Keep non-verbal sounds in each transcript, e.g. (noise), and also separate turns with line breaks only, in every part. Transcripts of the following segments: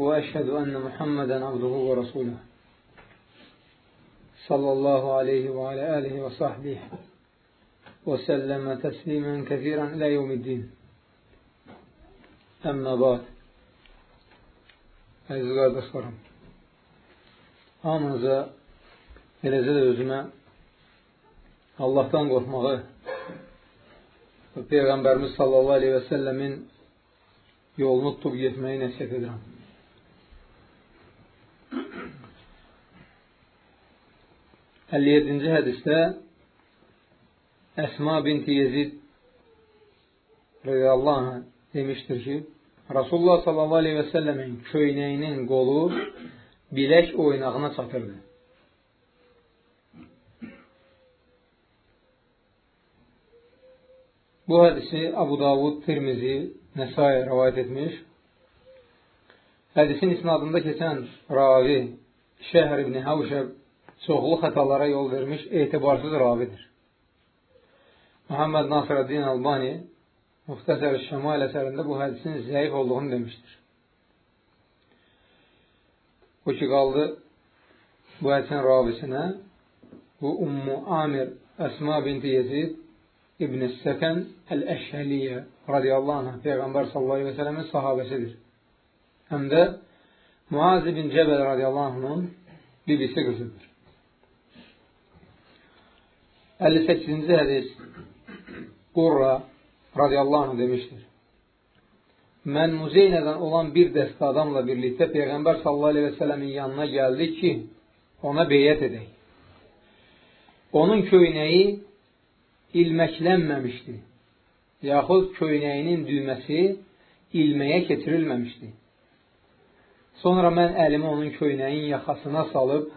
وأشهد أن محمدا عبده ورسوله صلى الله عليه وعلى آله وصحبه وسلم تسليما كثيرا إلى يوم الدين أما بعد Əziz qardaşlarım, hamınıza eləcə də özümə Allahdan qorxmağı və Peyğəmbərimiz sallallahu aleyhi və səlləmin yolunu tutub getməyi nəsiyyət edirəm. Əlli yedinci hədisdə Əsma binti Yezid radiyallahu anh demişdir ki, Rasulullah sallallahu aleyhi və səlləmin köynəyinin qolu bilək oynağına çatırdı. Bu hədisi Abu Davud, Tirmizi, Nəsai rəvayət etmiş. Hədisin isnadında keçən ravi Şəhr ibn Havşəb çoxlu xətalara yol vermiş etibarsız ravidir. Muhammed Nasirəddin Albani Muxtəsər Şəmal əsərində bu hədisin zəif olduğunu demişdir. Bu ki, qaldı bu hədisin ravisinə bu Ummu Amir Əsma binti Yezid İbn-i Səkən Əl-Əşhəliyyə radiyallahu anh Peyğəmbər sallallahu aleyhi və sələmin sahabəsidir. Həm də Muaz ibn Cəbəl radiyallahu anhın bibisi qızıdır. 58-ci hədis Qurra radiyallahu anh demişdir. Mən Muzeynədən olan bir dəstə adamla birlikdə Peyğəmbər sallallahu aleyhi və sələmin yanına gəldi ki, ona beyyət edək. Onun köynəyi ilməklənməmişdi. Yaxud köynəyinin düyməsi ilməyə keçirilməmişdi. Sonra mən əlimi onun köynəyin yaxasına salıb,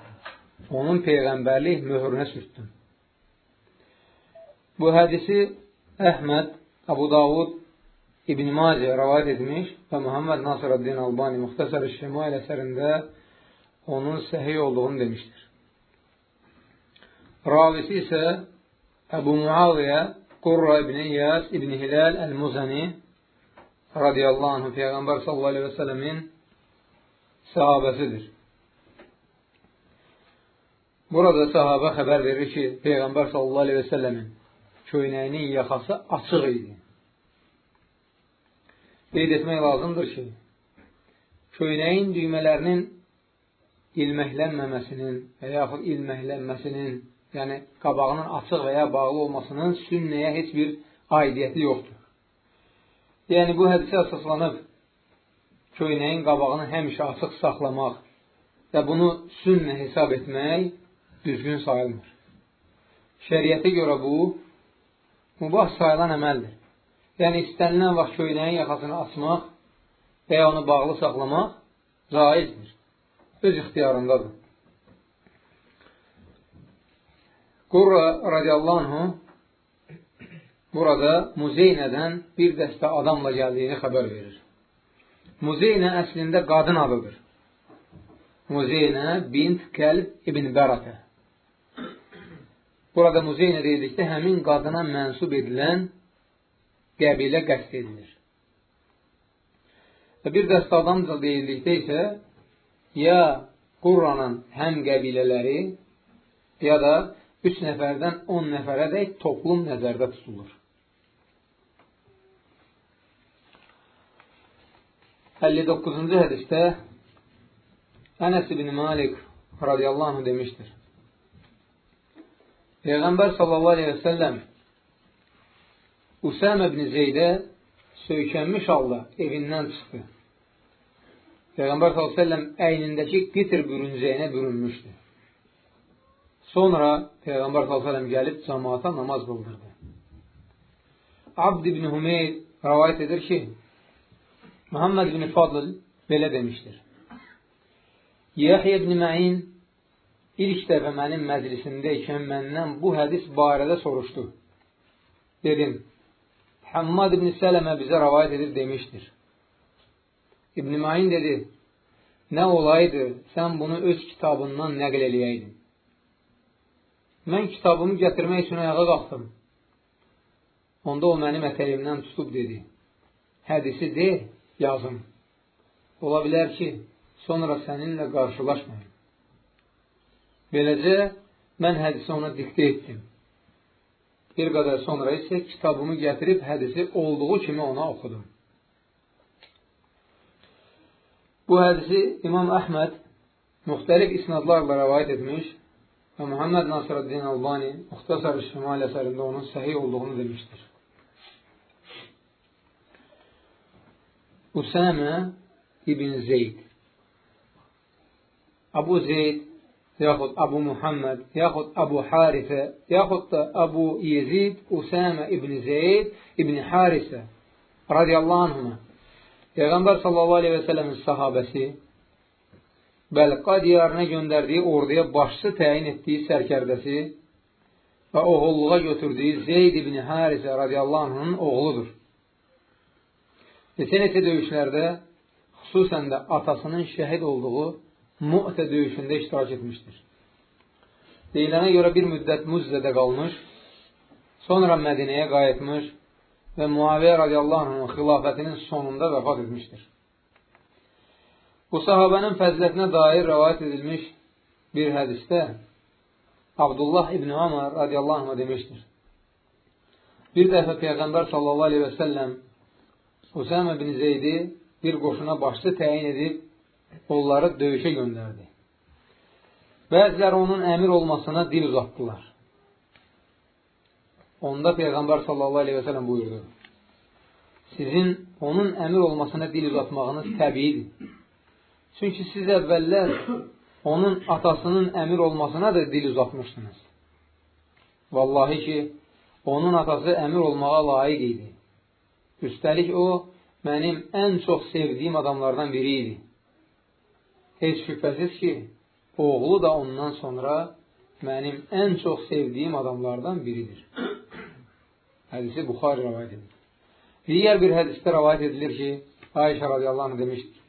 onun peyğəmbərlik möhrünə sürtdüm. Bu hədisi Əhməd, Abu Davud, İbn Macə rəvayət etmiş və Muhammed Nasirəddin Albani Muxtasar-ı Şemail əsərində onun səhiy olduğunu demişdir. Ravisi isə Əbu Muaviyə Qurra ibn İyas ibn Hilal Əl-Muzani radiyallahu anh Peyğəmbər sallallahu aleyhi və sələmin. Burada sahabə xəbər verir ki, Peyğəmbər sallallahu aleyhi və sələmin köynəyinin yaxası açıq idi. Qeyd etmək lazımdır ki, köynəyin düymələrinin ilməklənməməsinin və yaxud ilməklənməsinin, yəni qabağının açıq və ya bağlı olmasının sünnəyə heç bir aidiyyəti yoxdur. Yəni, bu hədisə əsaslanıb köynəyin qabağını həmişə açıq saxlamaq və bunu sünnə hesab etmək düzgün sayılmır. Şəriyyətə görə bu, mübah sayılan əməldir. Yəni, istənilən vaxt köynəyin yaxasını açmaq və ya onu bağlı saxlamaq caizdir. Öz ixtiyarındadır. Qurra radiyallahu anhu burada Muzeynədən bir dəstə adamla gəldiyini xəbər verir. Muzeynə əslində qadın adıdır. Muzeynə bint Kəlb ibn Bəratə. Burada Muzeynə deyildikdə həmin qadına mənsub edilən qəbilə qəst edilir. Və bir dəstə adamca deyildikdə isə ya Qurranın həm qəbilələri ya da 3 nəfərdən 10 nəfərə dək toplum nəzərdə tutulur. 59-cu hədisdə Ənəs ibn Malik radiyallahu anh demişdir. Peyğəmbər sallallahu aleyhi və səlləm Usəmə ibn Zeydə söykənmiş halda evindən çıxdı. Peyğəmbər səlləm əynindəki qitr bürüncəyinə bürünmüşdü. Sonra Peyğəmbər səlləm gəlib cəmaata namaz qıldırdı. Abd ibn Hümeyd rəvayət edir ki, Muhammed ibn Fadl belə demişdir. Yahya ibn Məyin ilk dəfə mənim məclisimdə ikən məndən bu hədis barədə soruşdu. Dedim, Həmmad ibn Sələmə bizə rəvayət edib demişdir. İbn Məyin dedi, nə olaydı, sən bunu öz kitabından nəql eləyəydin. Mən kitabımı gətirmək üçün ayağa qalxdım. Onda o mənim ətəyimdən tutub dedi, hədisi de, yazım. Ola bilər ki, sonra səninlə qarşılaşmayın. Beləcə, mən hədisi ona diktə etdim. Bir qədər sonra isə kitabımı gətirib hədisi olduğu kimi ona oxudum. Bu hədisi İmam Əhməd müxtəlif isnadlarla rəvayət etmiş və Muhammed Nasırəddin Albani Muxtasar-ı Şimal əsərində onun səhih olduğunu demişdir. Usəmə ibn Zeyd Abu Zeyd yaxud Abu Muhammed yaxud Abu Harifə yaxud da Abu Yezid Usəmə ibn Zeyd ibn Harisə radiyallahu anhuma Peyğəmbər sallallahu aleyhi və sələmin sahabəsi Bəlqa diyarına göndərdiyi orduya başçı təyin etdiyi sərkərdəsi və oğulluğa götürdüyü Zeyd ibn Harisə radiyallahu anhının oğludur. Neçə-neçə döyüşlərdə, xüsusən də atasının şəhid olduğu Mu'tə döyüşündə iştirak etmişdir. Deyilənə görə bir müddət Muzzədə qalmış, sonra Mədinəyə qayıtmış və Muaviyyə radiyallahu anhın xilafətinin sonunda vəfat etmişdir. Bu sahabənin fəzilətinə dair rəvayət edilmiş bir hədisdə Abdullah ibn Amar radiyallahu anh demişdir. Bir dəfə Peyğəmbər sallallahu aleyhi və səlləm Usəmə bin Zeydi bir qoşuna başçı təyin edib, onları döyüşə göndərdi. Bəziləri onun əmir olmasına dil uzatdılar. Onda Peyğəmbər sallallahu aleyhi və sələm buyurdu. Sizin onun əmir olmasına dil uzatmağınız təbiidir. Çünki siz əvvəllər onun atasının əmir olmasına da dil uzatmışdınız. Vallahi ki, onun atası əmir olmağa layiq idi. Üstəlik o, mənim ən çox sevdiyim adamlardan biri idi. Heç şübhəsiz ki, oğlu da ondan sonra mənim ən çox sevdiyim adamlardan biridir. Hədisi Buxar rəvayət edir. Digər bir hədisdə rəvayət edilir ki, Ayşə radiyallahu anh demişdir.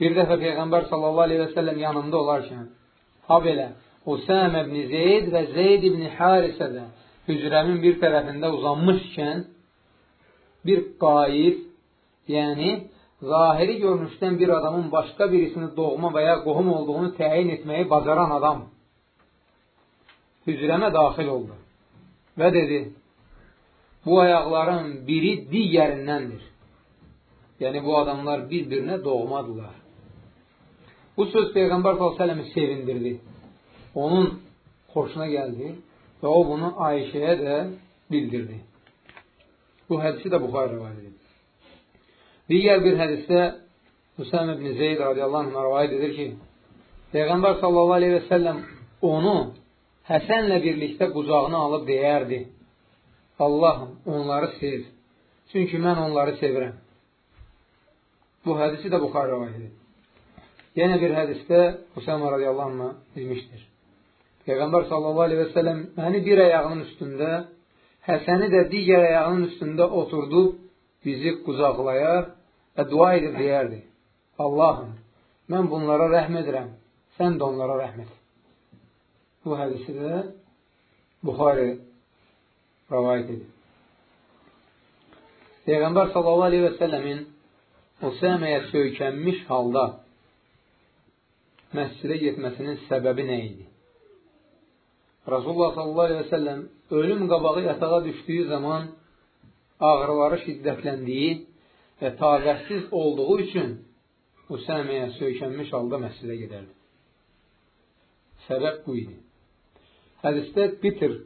Bir dəfə Peyğəmbər sallallahu aleyhi və səlləm yanında olarkən, ha belə, Usam ibn Zeyd və Zeyd ibn Harisə də hücrəmin bir tərəfində uzanmışkən, bir qayib, yəni zahiri görünüşdən bir adamın başqa birisini doğma və ya qohum olduğunu təyin etməyi bacaran adam hücrəmə daxil oldu və dedi, bu ayaqların biri digərindəndir. Yəni, bu adamlar bir-birinə doğmadılar. Bu söz Peyğəmbər s.ə.v-i sevindirdi. Onun xoşuna gəldi və o bunu Ayşəyə də bildirdi. Bu hədisi də Buxar rəvayət edir. Digər bir hədisdə Hüsəm ibn Zeyd radiyallahu anh rəvayət edir ki, Peyğəmbər sallallahu aleyhi və səlləm onu Həsənlə birlikdə qucağına alıb deyərdi, Allahım, onları sev, çünki mən onları sevirəm. Bu hədisi də Buxar rəvayət edir. Yenə bir hədisdə Hüsəm radiyallahu anh bilmişdir. Peyğəmbər sallallahu aleyhi və səlləm məni bir ayağının üstündə Həsəni də digər ayağının üstündə oturdub bizi qucaqlayar və dua edib deyərdi. Allahım, mən bunlara rəhm edirəm, sən də onlara rəhm et. Bu hədisi də Buxari rəvayət edir. Peyğəmbər sallallahu aleyhi və səlləmin Usəməyə söykənmiş halda məscidə getməsinin səbəbi nə idi? Rasulullah sallallahu aleyhi və səlləm ölüm qabağı yatağa düşdüyü zaman ağrıları şiddətləndiyi və taqətsiz olduğu üçün Usəməyə söykənmiş halda məscidə gedərdi. Səbəb bu idi. Hədisdə bitir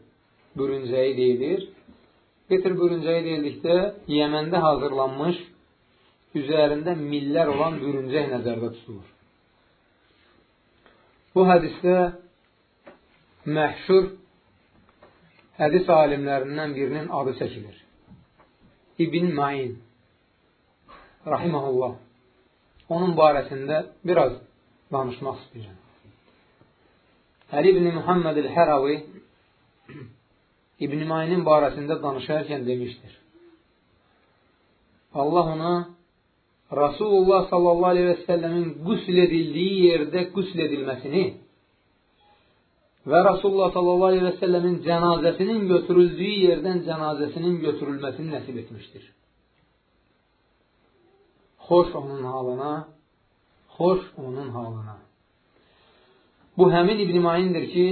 bürüncəyi deyilir. Bitir bürüncəyi deyildikdə Yəməndə hazırlanmış üzərində millər olan bürüncək nəzərdə tutulur. Bu hədisdə məhşur hədis alimlərindən birinin adı çəkilir. İbn Main rahiməhullah. onun barəsində biraz danışmaq istəyirəm. Əli ibn Muhammed el-Həravi (clears throat) İbn Mayinin barəsində danışarkən demişdir. Allah ona Rasulullah sallallahu aleyhi və səlləmin qüsl edildiyi yerdə qüsl edilməsini və Rasulullah sallallahu aleyhi və səlləmin cənazəsinin götürüldüyü yerdən cənazəsinin götürülməsini nəsib etmişdir. Xoş onun halına, xoş onun halına. Bu həmin İbn Mayindir ki,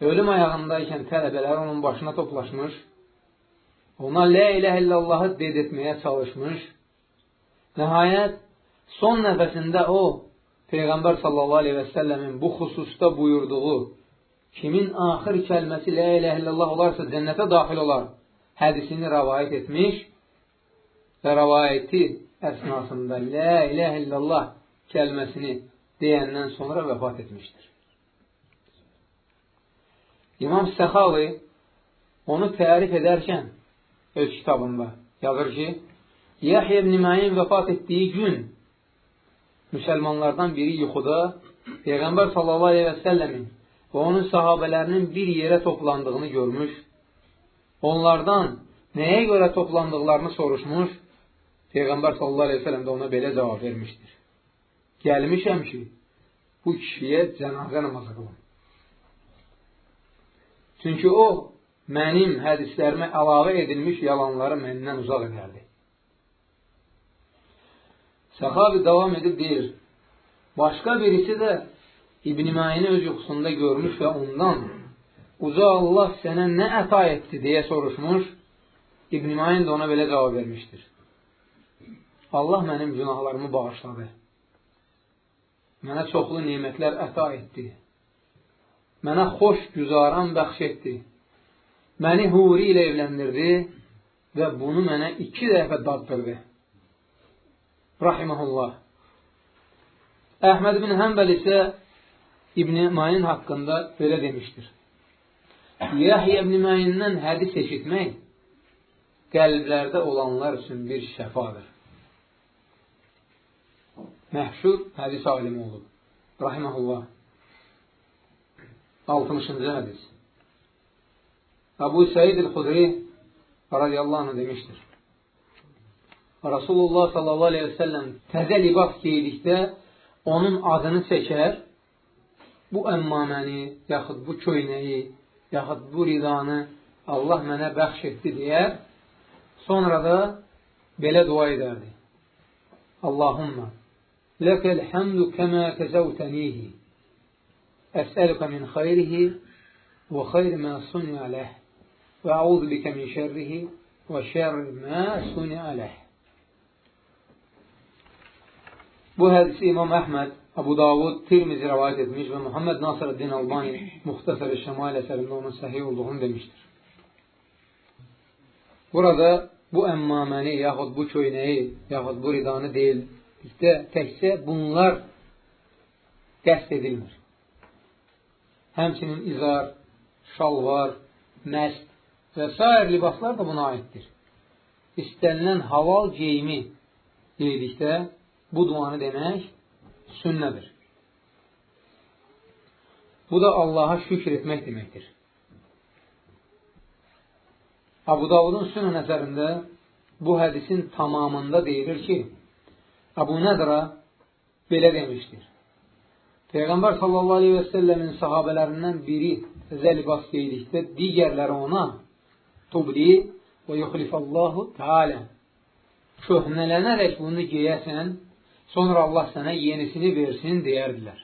ölüm ayağındaykən tələbələr onun başına toplaşmış, ona Lə ilə illallahı dedetməyə çalışmış, nəhayət son nəfəsində o, Peyğəmbər sallallahu aleyhi və səlləmin bu xüsusda buyurduğu, kimin axır kəlməsi Lə ilə illallah olarsa cənnətə daxil olar, hədisini rəvayət etmiş və rəvayəti əsnasında Lə ilə illallah kəlməsini deyəndən sonra vəfat etmişdir. İmam Səxavi onu tərif edərkən öz kitabında yazır ki, Yahya ibn Məyin vəfat etdiyi gün müsəlmanlardan biri yuxuda Peyğəmbər sallallahu aleyhi və səlləmin və onun sahabələrinin bir yerə toplandığını görmüş, onlardan nəyə görə toplandıqlarını soruşmuş, Peyğəmbər sallallahu aleyhi və səlləm də ona belə cavab vermişdir. Gəlmişəm ki, bu kişiyə cənazə namazı qılım. Çünki o, mənim hədislərimə əlavə edilmiş yalanları məndən uzaq edərdi. Səxabi davam edib deyir, başqa birisi də İbn-i Mayini öz yuxusunda görmüş və ondan uca Allah sənə nə əta etdi deyə soruşmuş, İbn-i Mayin də ona belə cavab vermişdir. Allah mənim günahlarımı bağışladı. Mənə çoxlu nimətlər əta etdi. Mənə xoş güzaran bəxş etdi. Məni huri ilə evləndirdi və bunu mənə iki dəfə daddırdı. Rahiməhullah. Əhməd ibn Həmbəl isə İbn Mayin haqqında belə demişdir. Yahya ibn Mayindən hədis eşitmək qəlblərdə olanlar üçün bir şəfadır məhşur hədis alimi olub. Rahiməhullah. 60-cı hədis. Əbu Səid el-Xudri radiyallahu anh demişdir. Rasulullah sallallahu aleyhi ve sellem təzə libas geyidikdə onun adını çəkər, bu əmmaməni, yaxud bu köynəyi, yaxud bu ridanı Allah mənə bəxş etdi deyər, sonra da belə dua edərdi. Allahumma لك الحمد كما كزوتنيه أسألك من خيره وخير ما صنع له وأعوذ بك من شره وشر ما صنع له بو إمام أحمد أبو داود ترمز رواية مجمع محمد ناصر الدين الباني مختصر الشمال أسأل النوم الصحيح والضغن demiştir. Burada bu emmameni yahut bu çöyneyi yahut bu ridanı değil İşte təkcə bunlar qəsd edilmir. Həmçinin izar, şalvar, məst və s. libaslar da buna aiddir. İstənilən halal geyimi dedikdə bu duanı demək sünnədir. Bu da Allaha şükür etmək deməkdir. Abu Davudun sünən əsərində bu hədisin tamamında deyilir ki, Əbu Nədra belə demişdir. Peyğəmbər sallallahu aleyhi və səlləmin sahabələrindən biri təzə libas geylikdə, digərləri ona tubli və yuxlifallahu teala köhnələnərək bunu geyəsən, sonra Allah sənə yenisini versin deyərdilər.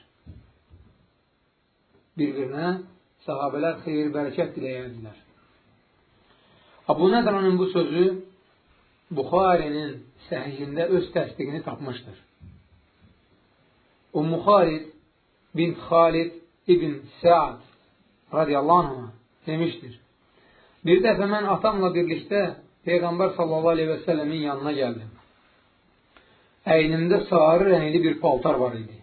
Bir-birinə sahabələr xeyir, bərəkət diləyərdilər. Abu Nədranın bu sözü Buxarinin səhihində öz təsdiqini tapmışdır. Ummu Xalid bint Xalid ibn Səad radiyallahu anh demişdir. Bir dəfə mən atamla birlikdə Peyğəmbər sallallahu aleyhi və səlləmin yanına gəldim. Əynimdə sarı rəngli bir paltar var idi.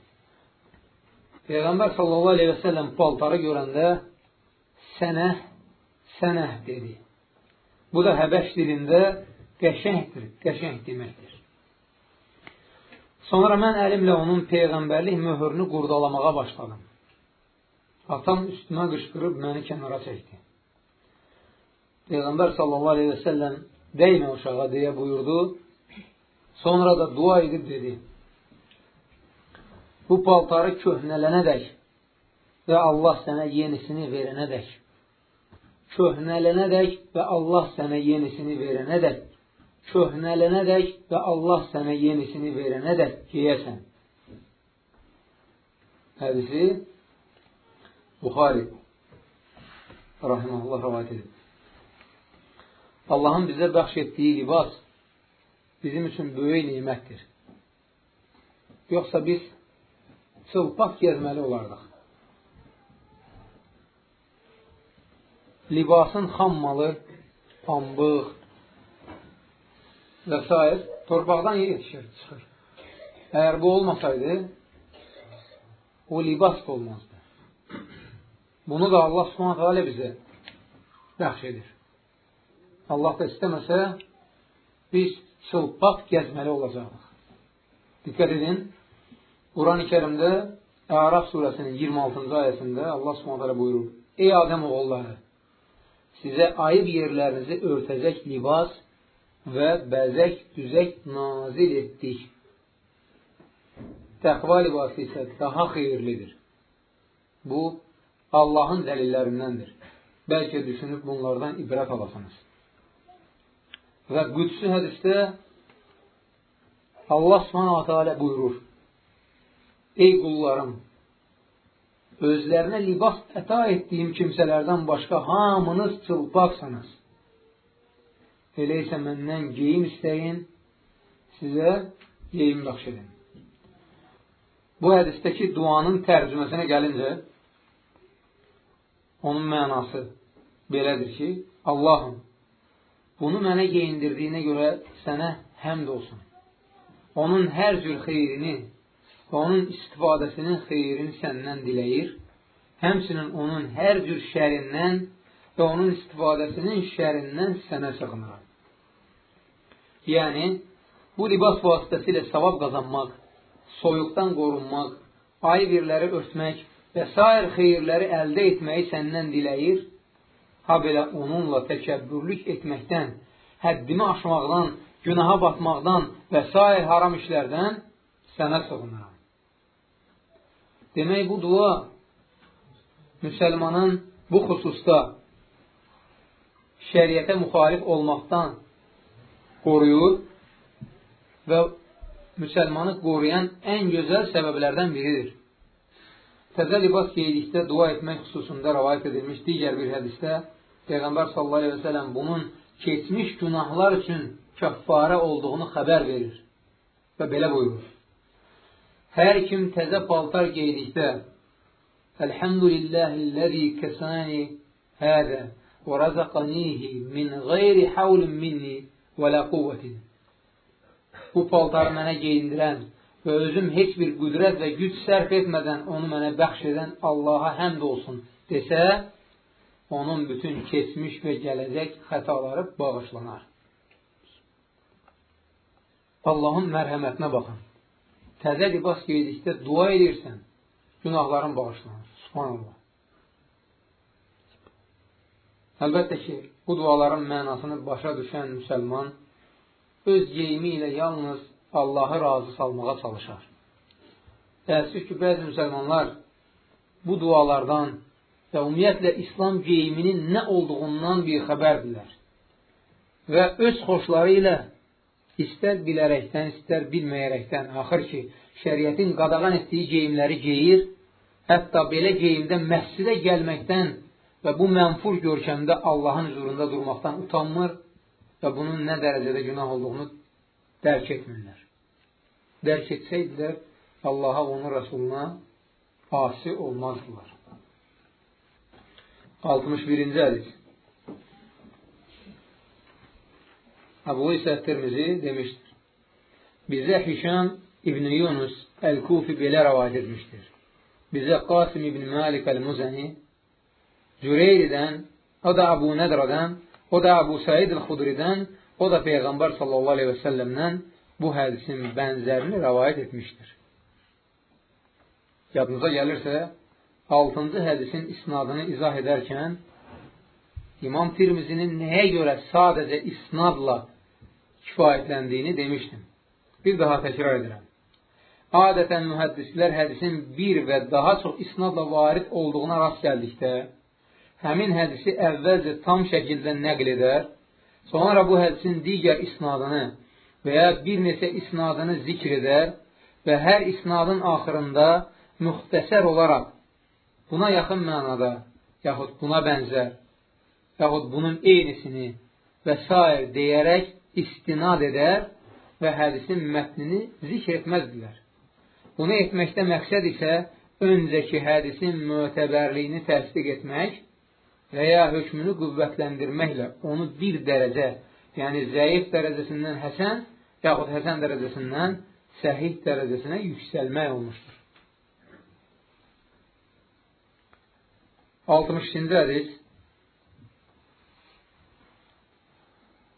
Peyğəmbər sallallahu aleyhi və səlləm paltarı görəndə sənəh, sənəh dedi. Bu da Həbəş dilində qəşəngdir, qəşəng deməkdir. Sonra mən əlimlə onun peyğəmbərlik möhürünü qurdalamağa başladım. Atam üstümə qışqırıb məni kənara çəkdi. Peyğəmbər sallallahu aleyhi və səlləm dəymə uşağa deyə buyurdu. Sonra da dua edib dedi. Bu paltarı köhnələnədək və Allah sənə yenisini verənədək köhnələnədək və Allah sənə yenisini verənədək köhnələnədək və Allah sənə yenisini verənədək geyəsən. Hədisi Buxari rahiməhullah rəvayət edir. Allahın bizə bəxş etdiyi libas bizim üçün böyük nimətdir. Yoxsa biz çılpaq gezməli olardıq. libasın xam malı, pambıq və s. torpaqdan yetişir, çıxır. Əgər bu olmasaydı, o libas da olmazdı. Bunu da Allah subhanətə alə bizə bəxş edir. Allah da istəməsə, biz çılpaq gəzməli olacaqıq. Diqqət edin, Quran-ı kərimdə Əraf surəsinin 26-cı ayəsində Allah subhanətə alə buyurur, Ey Adəm oğulları, sizə ayıb yerlərinizi örtəcək libas və bəzək, düzək nazil etdik. Təqva libası isə daha xeyirlidir. Bu, Allahın dəlillərindəndir. Bəlkə düşünüb bunlardan ibrət alasınız. Və qüdsü hədistə Allah subhanahu wa buyurur, Ey qullarım, özlərinə libas əta etdiyim kimsələrdən başqa hamınız çılpaqsınız. Elə isə məndən geyim istəyin, sizə geyim bəxş edin. Bu hədistəki duanın tərcüməsinə gəlincə, onun mənası belədir ki, Allahım, bunu mənə geyindirdiyinə görə sənə həmd olsun. Onun hər cür xeyrini və onun istifadəsinin xeyrini səndən diləyir, həmçinin onun hər cür şərindən və onun istifadəsinin şərindən sənə sığınıram. Yəni, bu libas vasitəsilə savab qazanmaq, soyuqdan qorunmaq, ay virləri örtmək və s. xeyirləri əldə etməyi səndən diləyir, ha belə onunla təkəbbürlük etməkdən, həddimi aşmaqdan, günaha batmaqdan və s. haram işlərdən sənə sığınıram. Demək, bu dua müsəlmanın bu xüsusda şəriətə müxalif olmaqdan qoruyur və müsəlmanı qoruyan ən gözəl səbəblərdən biridir. Təzə libas geylikdə dua etmək xüsusunda rəvayət edilmiş digər bir hədisdə Peyğəmbər sallallahu aleyhi və sələm bunun keçmiş günahlar üçün kəffarə olduğunu xəbər verir və belə buyurur. Hər kim təzə paltar geydikdə Elhamdülillahilləzi kəsani hədə və rəzəqanihi min qeyri havlin minni və lə quvvətin Bu paltarı mənə geyindirən və özüm heç bir qüdrət və güc sərf etmədən onu mənə bəxş edən Allaha həmd olsun desə, onun bütün keçmiş və gələcək xətaları bağışlanar. Allahın mərhəmətinə baxın təzə libas geydikdə dua edirsən, günahların bağışlanır. Subhanallah. Əlbəttə ki, bu duaların mənasını başa düşən müsəlman öz geyimi ilə yalnız Allahı razı salmağa çalışar. Təəssüf ki, bəzi müsəlmanlar bu dualardan və ümumiyyətlə İslam geyiminin nə olduğundan bir xəbərdirlər və öz xoşları ilə istər bilərəkdən, istər bilməyərəkdən, axır ki, şəriətin qadağan etdiyi geyimləri geyir, hətta belə geyimdə məscidə gəlməkdən və bu mənfur görkəmdə Allahın huzurunda durmaqdan utanmır və bunun nə dərəcədə günah olduğunu dərk etmirlər. Dərk etsəydilər, Allaha onun Rəsuluna asi olmazdılar. 61-ci hədis Əbu İsə Tirmizi demişdir. Bizə Hişam İbn Yunus Əl-Kufi belə rəvad etmişdir. Bizə Qasim İbn Malik Əl-Muzəni Cüreyridən, o da Əbu Nədradən, o da Əbu Said Əl-Xudridən, o da Peyğəmbər sallallahu aleyhi və səlləmdən bu hədisin bənzərini rəvayət etmişdir. Yadınıza gəlirsə, 6-cı hədisin isnadını izah edərkən İmam Tirmizinin nəyə görə sadəcə isnadla kifayətləndiyini demişdim. Bir daha təkrar edirəm. Adətən mühəddislər hədisin bir və daha çox isnadla varid olduğuna rast gəldikdə, həmin hədisi əvvəlcə tam şəkildə nəql edər, sonra bu hədisin digər isnadını və ya bir neçə isnadını zikr edər və hər isnadın axırında müxtəsər olaraq buna yaxın mənada, yaxud buna bənzər, yaxud bunun eynisini və s. deyərək istinad edər və hədisin mətnini zikr etməzdilər. Bunu etməkdə məqsəd isə öncəki hədisin mötəbərliyini təsdiq etmək və ya hökmünü qüvvətləndirməklə onu bir dərəcə, yəni zəif dərəcəsindən həsən, yaxud həsən dərəcəsindən səhih dərəcəsinə yüksəlmək olmuşdur. 62-ci hədis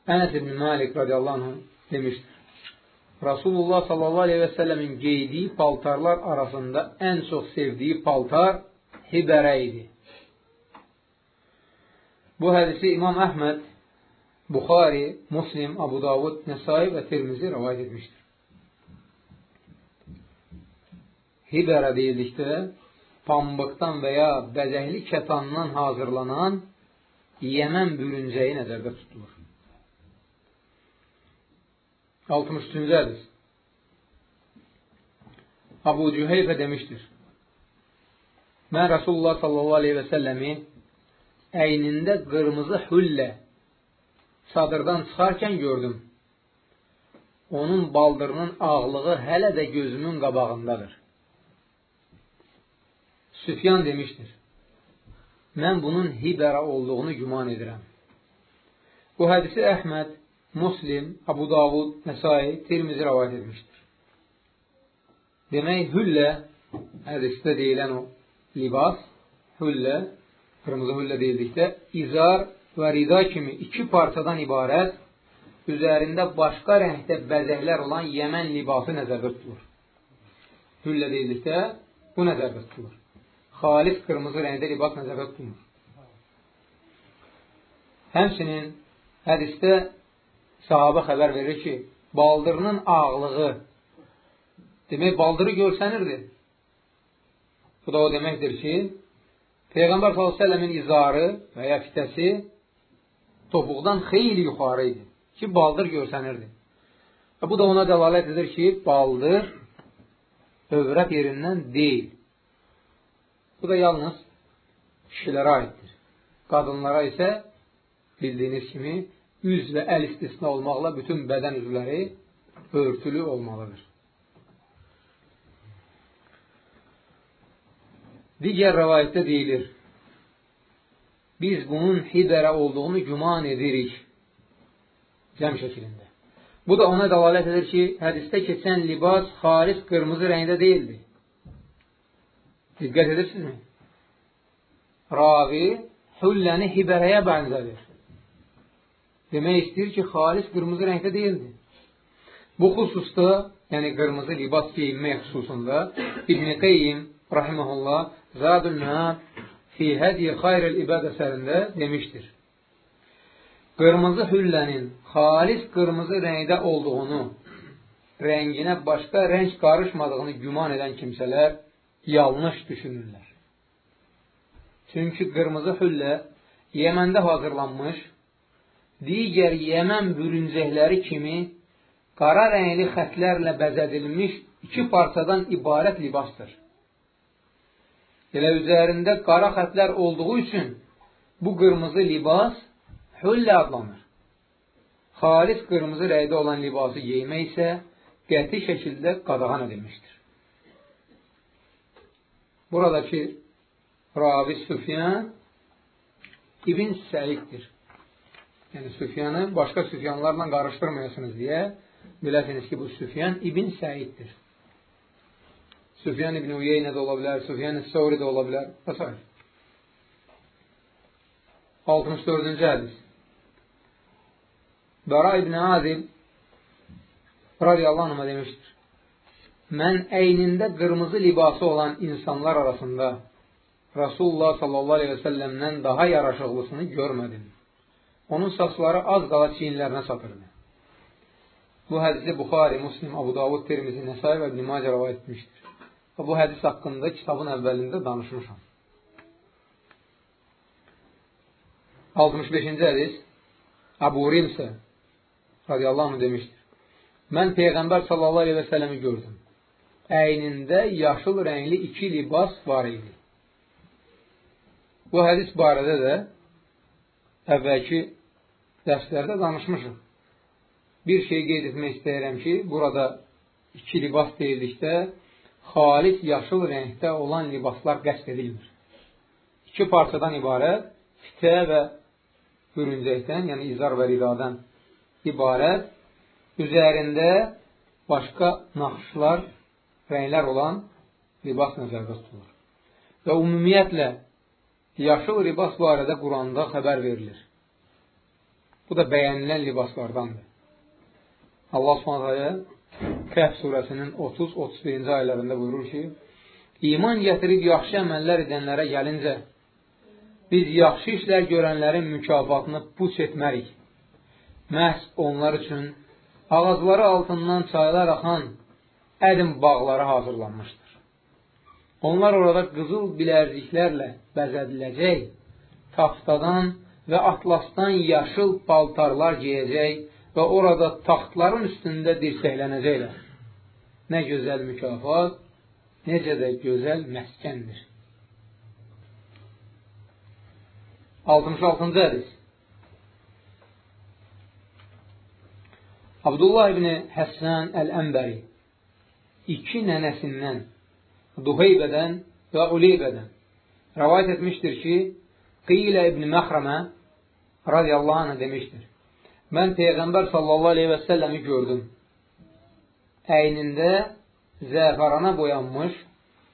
Ənəs ibn Malik radiyallahu anh demişdir. Rasulullah sallallahu aleyhi və səlləmin geydiyi paltarlar arasında ən çox sevdiyi paltar hibərə idi. Bu hədisi İmam Əhməd, Buxari, Muslim, Abu Davud, Nəsai və Tirmizi rəvayət etmişdir. Hibərə deyildikdə pambıqdan və ya bəzəkli kətandan hazırlanan Yəmən bürüncəyi nəzərdə tutulur. 63-cü hədis. Abu Cüheyfə demişdir. Mən Rasulullah sallallahu aleyhi və səlləmi əynində qırmızı hüllə çadırdan çıxarkən gördüm. Onun baldırının ağlığı hələ də gözümün qabağındadır. Süfyan demişdir. Mən bunun Hibərə olduğunu güman edirəm. Bu hədisi Əhməd Muslim, Abu Davud, Nəsai, Tirmizi rəvayət etmişdir. Demək, hüllə, hədisdə deyilən o libas, hüllə, qırmızı hüllə deyildikdə, izar və rida kimi iki parçadan ibarət, üzərində başqa rəngdə bəzəklər olan Yəmən libası nəzərdə tutulur. Hüllə deyildikdə, bu nəzərdə tutulur. Xalis qırmızı rəngdə libas nəzərdə tutulur. Həmsinin hədisdə sahabə xəbər verir ki, baldırının ağlığı, demək, baldırı görsənirdi. Bu da o deməkdir ki, Peyğəmbər s.ə.v-in izarı və ya fitəsi topuqdan xeyli yuxarı idi ki, baldır görsənirdi. Və bu da ona dəlalət edir ki, baldır övrət yerindən deyil. Bu da yalnız kişilərə aiddir. Qadınlara isə bildiyiniz kimi üz və əl istisna olmaqla bütün bədən üzvləri örtülü olmalıdır. Digər rəvayətdə deyilir, biz bunun hidərə olduğunu güman edirik cəm şəkilində. Bu da ona dəlalət edir ki, hədistə keçən libas xalis qırmızı rəngdə deyildi. Diqqət edirsinizmi? Ravi hülləni hibərəyə bənzədir demək istəyir ki, xalis qırmızı rəngdə deyildi. Bu xüsusda, yəni qırmızı libas geyinmək xüsusunda İbn-i Qeyyim, rahiməhullah, Zadül Məad fi hədiyə xayrəl ibad əsərində demişdir. Qırmızı hüllənin xalis qırmızı rəngdə olduğunu, rənginə başqa rəng qarışmadığını güman edən kimsələr yanlış düşünürlər. Çünki qırmızı hüllə Yəməndə hazırlanmış digər Yəmən bürüncəkləri kimi qara rəngli xətlərlə bəzədilmiş iki parçadan ibarət libasdır. Elə üzərində qara xətlər olduğu üçün bu qırmızı libas hüllə adlanır. Xalis qırmızı rəydə olan libası geymək isə qəti şəkildə qadağan edilmişdir. Buradakı ravi Süfyan İbn Səiddir yəni Süfyanı başqa Süfyanlarla qarışdırmayasınız deyə biləsiniz ki, bu Süfyan İbn Səiddir. Süfyan İbn Uyeynə də ola bilər, Süfyan Səuri də ola bilər və s. 64-cü hədis Bəra İbn Azib radiyallahu anh'a demişdir. Mən əynində qırmızı libası olan insanlar arasında Rasulullah sallallahu aleyhi və səlləmdən daha yaraşıqlısını görmədim. Onun saçları az qala çiyinlərinə çatırdı. Bu hədisi Buxari, Muslim, Abu Davud, Tirmizi, Nəsai və İbn-i Macə rəvayət etmişdir. Və bu hədis haqqında kitabın əvvəlində danışmışam. 65-ci hədis Əbu Rimsə radiyallahu anh demişdir. Mən Peyğəmbər sallallahu aleyhi və sələmi gördüm. Əynində yaşıl rəngli iki libas var idi. Bu hədis barədə də əvvəlki dərslərdə danışmışıq. Bir şey qeyd etmək istəyirəm ki, burada iki libas deyildikdə xalis yaşıl rəngdə olan libaslar qəsd edilmir. İki parçadan ibarət fitə və bürüncəkdən, yəni izar və ridadan ibarət üzərində başqa naxışlar, rənglər olan libas nəzərdə tutulur. Və ümumiyyətlə, yaşıl libas barədə Quranda xəbər verilir. Bu da bəyənilən libaslardandır. Allah s.ə. Kəhv surəsinin 30-31-ci ayələrində buyurur ki, İman gətirib yaxşı əməllər edənlərə gəlincə, biz yaxşı işlər görənlərin mükafatını puç etmərik. Məhz onlar üçün ağacları altından çaylar axan ədim bağları hazırlanmışdır. Onlar orada qızıl bilərziklərlə bəzədiləcək, taftadan və atlasdan yaşıl paltarlar geyəcək və orada taxtların üstündə dirsəklənəcəklər. Nə gözəl mükafat, necə də gözəl məskəndir. 66-cı hədis Abdullah ibn Həssən Əl-Ənbəri iki nənəsindən Duheybədən və Uleybədən rəvayət etmişdir ki, Qilə ibn Məxrəmə radiyallahu anh demişdir. Mən Peyğəmbər sallallahu aleyhi və səlləmi gördüm. Əynində zəfərana boyanmış,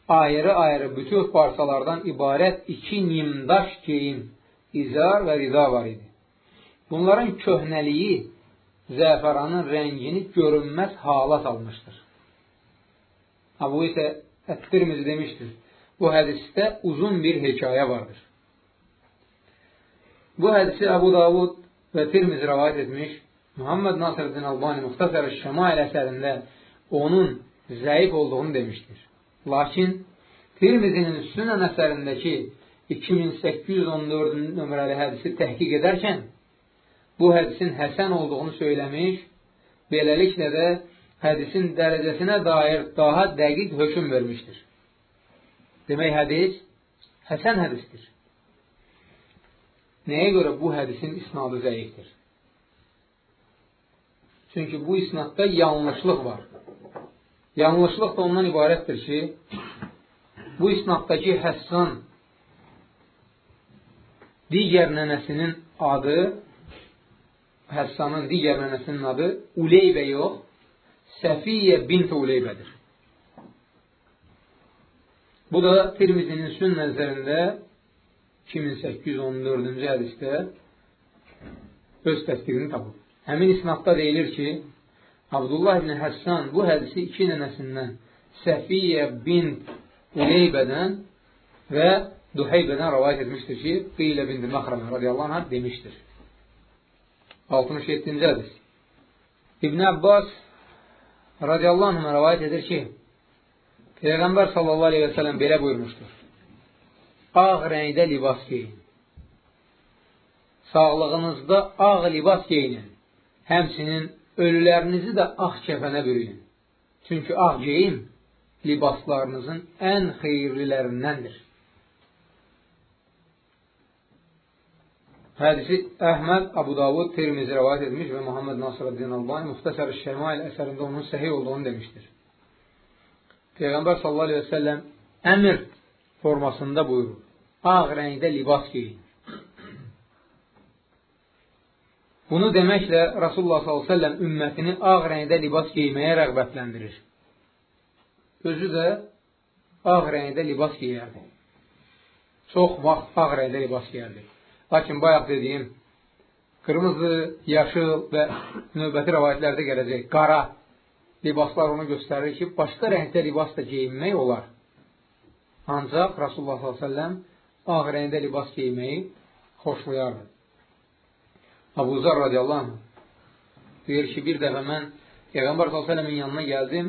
ayrı-ayrı bütöv parçalardan ibarət iki nimdaş geyim, izar və rida var idi. Bunların köhnəliyi zəfəranın rəngini görünməz hala salmışdır. Ha, bu isə Ət-Tirmizi demişdir. Bu hədisdə uzun bir hekayə vardır. Bu hədisi Əbu Davud və Tirmiz rəvayət etmiş. Muhammed Nasırəddin Albani Muxtasar-ı Şəmail əsərində onun zəif olduğunu demişdir. Lakin Tirmizinin Sünən əsərindəki 2814 nömrəli hədisi təhqiq edərkən bu hədisin həsən olduğunu söyləmiş, beləliklə də hədisin dərəcəsinə dair daha dəqiq hökum vermişdir. Demək, hədis həsən hədisdir. Nəyə görə bu hədisin isnadı zəifdir? Çünki bu isnadda yanlışlıq var. Yanlışlıq da ondan ibarətdir ki, bu isnaddakı Həssan digər nənəsinin adı Həssanın digər nənəsinin adı Uleybə yox, Səfiyyə bint Uleybədir. Bu da Tirmizinin sünn nəzərində 2814-cü hədisdə öz təsdiqini tapıb. Həmin isnadda deyilir ki, Abdullah ibn Həssan bu hədisi iki nənəsindən Səfiyyə bint Uleybədən və Duheybədən rəvayət etmişdir ki, Qiylə bint Məxrəmə radiyallahu anh demişdir. 67-ci hədis İbn Abbas radiyallahu anh rəvayət edir ki, Peyğəmbər sallallahu aleyhi və sələm belə buyurmuşdur ağ rəngdə libas geyin. Sağlığınızda ağ libas geyinin. Həmsinin ölülərinizi də ağ kəfənə bürüyün. Çünki ağ geyim libaslarınızın ən xeyirlilərindəndir. Hədisi Əhməd, Abu Davud, Tirmizi rəvayət etmiş və Muhammed Nasırəddin Albani Muxtasar-ı Şəmail əsərində onun səhiy olduğunu demişdir. Peyğəmbər sallallahu aleyhi və səlləm əmr formasında buyurur. Ağ rəngdə libas giyin. Bunu deməklə Rasulullah s.ə.v ümmətini ağ rəngdə libas giyməyə rəğbətləndirir. Özü də ağ rəngdə libas giyərdi. Çox vaxt ağ rəngdə libas giyərdi. Lakin bayaq dediyim, qırmızı, yaşıl və növbəti rəvayətlərdə gələcək qara libaslar onu göstərir ki, başqa rəngdə libas da geyinmək olar. Ancaq Rasulullah s.ə.v ağ rəngdə libas geyməyi xoşlayardı. Abu Zar radiyallahu anh deyir ki, bir dəfə mən Peyğəmbər s.ə.v-in yanına gəldim,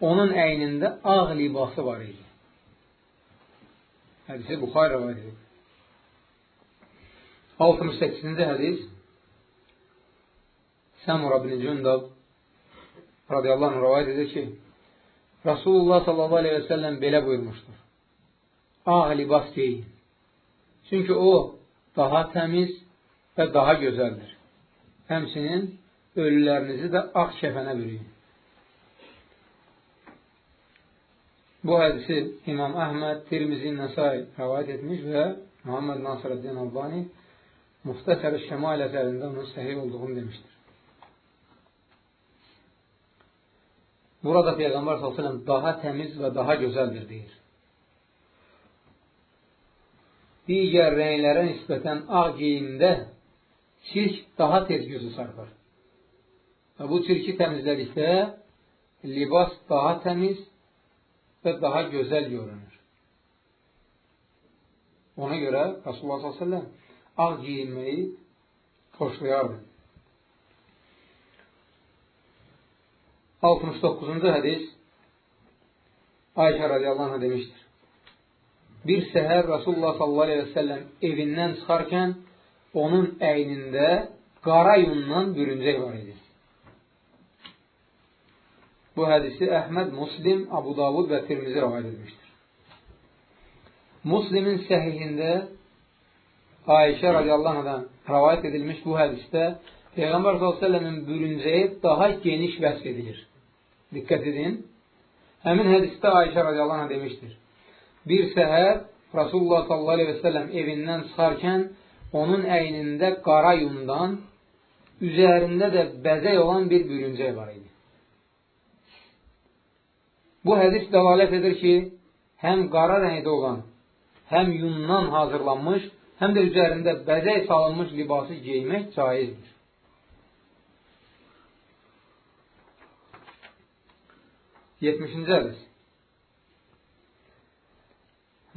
onun əynində ağ libası var idi. Hədisi Buxar rəvayət edir. 68-ci hədis Səmura bin Cündab radiyallahu anh rəvayət edir ki, Rasulullah sallallahu aleyhi və səlləm belə buyurmuşdur. Ağ libas geyin. Çünki o daha təmiz və daha gözəldir. Həmsinin ölülərinizi də ağ kəfənə bürüyün. Bu hədisi İmam Əhməd, Tirmizi, Nəsai rəvayət etmiş və Muhammed Nasirəddin Albani Muxtəsər-i Şəmal əsərində onun səhih olduğunu demişdir. Burada Peyğəmbər s.ə.v daha təmiz və daha gözəldir deyir. Digər rənglərə nisbətən ağ geyimdə çirk daha tez gözü sarpar. Və bu çirki təmizlədikdə libas daha təmiz və daha gözəl görünür. Ona görə Rasulullah s.ə.v ağ giyinməyi xoşlayardı. 69-cu hədis Ayşə radiyallahu anh demişdir. Bir səhər Rasulullah sallallahu aleyhi və səlləm evindən çıxarkən onun əynində qara yundan bürüncək var idi. Bu hədisi Əhməd, Muslim, Abu Davud və Tirmizi rəvayət etmişdir. Muslimin səhihində Ayşə radiyallahu anhadan rəvayət edilmiş bu hədisdə Peyğəmbər s.ə.v-in bürüncəyi daha geniş vəsf edilir. Diqqət edin. Həmin hədisdə Ayşə radiyallahu anh demişdir. Bir səhər Rasulullah sallallahu aleyhi və səlləm evindən çıxarkən onun əynində qara yundan, üzərində də bəzək olan bir bürüncək var idi. Bu hədis dəlalət edir ki, həm qara rəngdə olan, həm yundan hazırlanmış, həm də üzərində bəzək salınmış libası geymək caizdir. 70-ci hədis.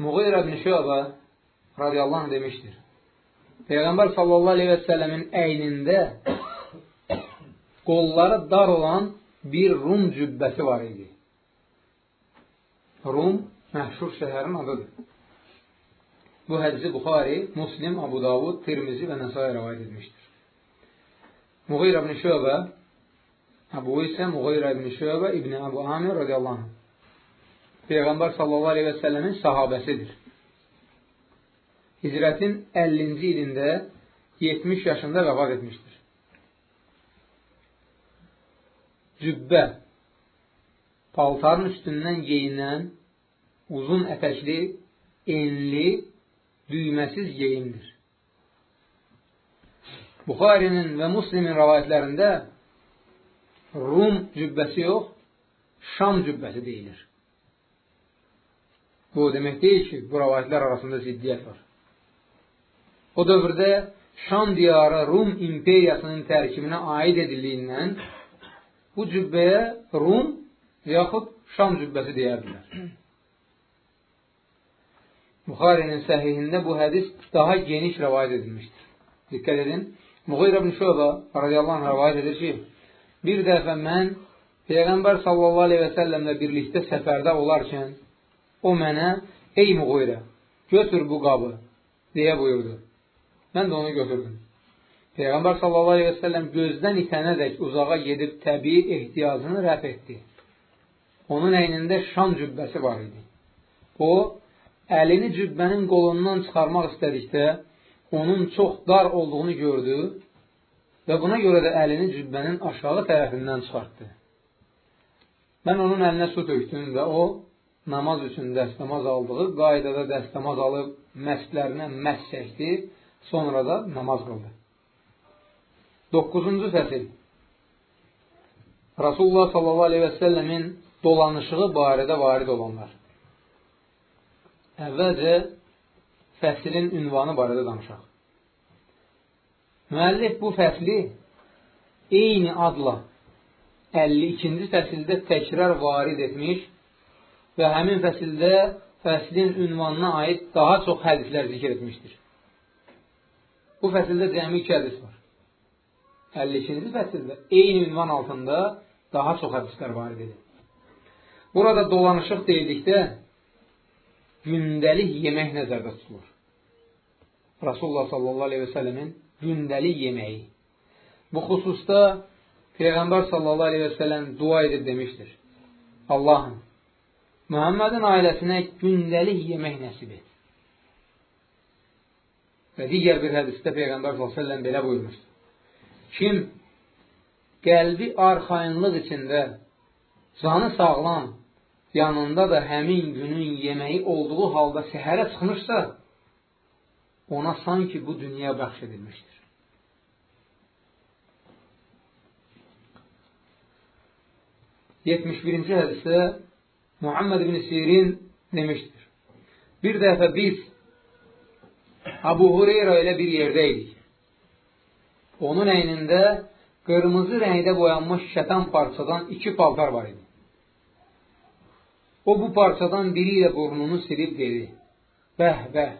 Muğir ibn Şöbə radiyallahu anh demişdir. Peyğəmbər sallallahu aleyhi və səlləmin əynində qolları dar olan bir Rum cübbəsi var idi. Rum məhşur şəhərin adıdır. Bu hədisi Buxari, Muslim, Abu Davud, Tirmizi və Nəsai rəvayət etmişdir. Muğir ibn Şöbə Əbu isə Muğayrə ibn Şöbə ibn Əbu Amir radiyallahu anh. Peyğəmbər sallallahu aleyhi və səlləmin sahabəsidir. Hicrətin 50-ci ilində 70 yaşında vəfat etmişdir. Cübbə paltarın üstündən geyinən uzun ətəkli, enli, düyməsiz geyimdir. Buxarinin və Muslimin rəvayətlərində Rum cübbəsi yox, Şam cübbəsi deyilir. Bu demək deyil ki, bu rəvayətlər arasında ziddiyyət var. O dövrdə Şam diyarı Rum imperiyasının tərkibinə aid edildiyindən bu cübbəyə Rum yaxud Şam cübbəsi deyərdilər. Buxarinin səhihində bu hədis daha geniş rəvayət edilmişdir. Diqqət edin. Muğir ibn Şöbə radiyallahu anh rəvayət edir ki, Bir dəfə mən Peyğəmbər sallallahu aleyhi və səlləmlə birlikdə səfərdə olarkən o mənə, ey müğoyrə, götür bu qabı, deyə buyurdu. Mən də onu götürdüm. Peyğəmbər sallallahu aleyhi və səlləm gözdən itənədək uzağa gedib təbii ehtiyacını rəf etdi. Onun əynində şam cübbəsi var idi. O, əlini cübbənin qolundan çıxarmaq istədikdə, onun çox dar olduğunu gördü və buna görə də əlini cübbənin aşağı tərəfindən çıxartdı. Mən onun əlinə su tökdüm və o, namaz üçün dəstəmaz aldığı qaydada dəstəmaz alıb məsklərinə məs çəkdi, sonra da namaz qıldı. 9-cu fəsil Rasulullah sallallahu aleyhi və səlləmin dolanışığı barədə varid olanlar. Əvvəlcə fəsilin ünvanı barədə danışaq. Müəllif bu fəsli eyni adla 52-ci fəsildə təkrar varid etmiş və həmin fəsildə fəslin ünvanına aid daha çox hədislər zikr etmişdir. Bu fəsildə cəmi iki hədis var. 52-ci fəsildə eyni ünvan altında daha çox hədislər varid edir. Burada dolanışıq deyildikdə gündəlik yemək nəzərdə tutulur. Rasulullah sallallahu aleyhi və sələmin gündəlik yeməyi. Bu xüsusda Peyğəmbər sallallahu aleyhi və sələm dua edib demişdir. Allahım, Mühəmmədin ailəsinə gündəlik yemək nəsib et. Və digər bir hədisdə Peyğəmbər s.ə.v belə buyurmuşdur. Kim qəlbi arxayınlıq içində, canı sağlam, yanında da həmin günün yeməyi olduğu halda səhərə çıxmışsa, ona sanki bu dünya bəxş edilmişdir. Yetmiş birinci hədisdə Muhammed ibn Sirin demişdir. Bir dəfə biz Abu Hureyra ilə bir yerdə idik. Onun əynində qırmızı rəngdə boyanmış şətan parçadan iki paltar var idi. O bu parçadan biri ilə burnunu silib dedi. Bəh, bəh.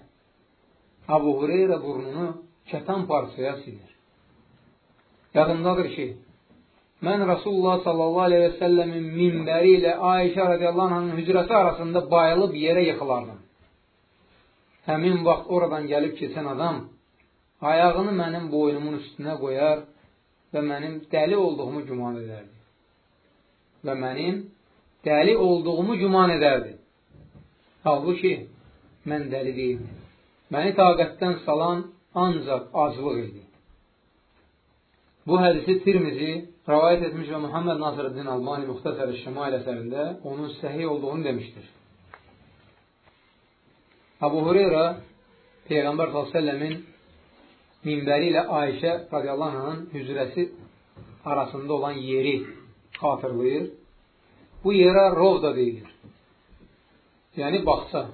Abu Hureyra burnunu kətan parçaya silir. Yadımdadır ki, mən Rasulullah sallallahu aleyhi və səlləmin minbəri ilə Ayşə radiyallahu anhın hücrəsi arasında bayılıb yerə yıxılardım. Həmin vaxt oradan gəlib keçən adam ayağını mənim boynumun üstünə qoyar və mənim dəli olduğumu güman edərdi. Və mənim dəli olduğumu güman edərdi. Halbuki, mən dəli deyildim. Məni taqətdən salan ancaq aclıq idi. Bu hədisi Tirmizi rəvayət etmiş və Muhammed Nasırıddin Albani Muxtasər-i Şəmail əsərində onun səhi olduğunu demişdir. Abu Hureyra Peyğəmbər s.ə.v-in minbəri ilə Ayşə radiyallahu anhın hüzrəsi arasında olan yeri xatırlayır. Bu yerə Rovda deyilir. Yəni, baxça.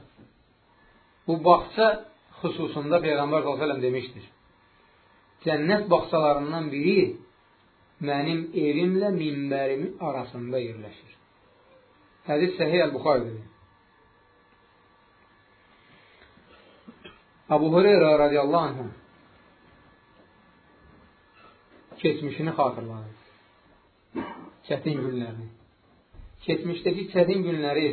Bu baxça xüsusunda Peyğəmbər s.ə.v demişdir. Cənnət baxçalarından biri mənim evimlə minbərimin arasında yerləşir. Hədis Səhih Əl-Buxaridir. Abu Hureyra radiyallahu anh keçmişini xatırlanır. Çətin günlərini. Keçmişdəki çətin günləri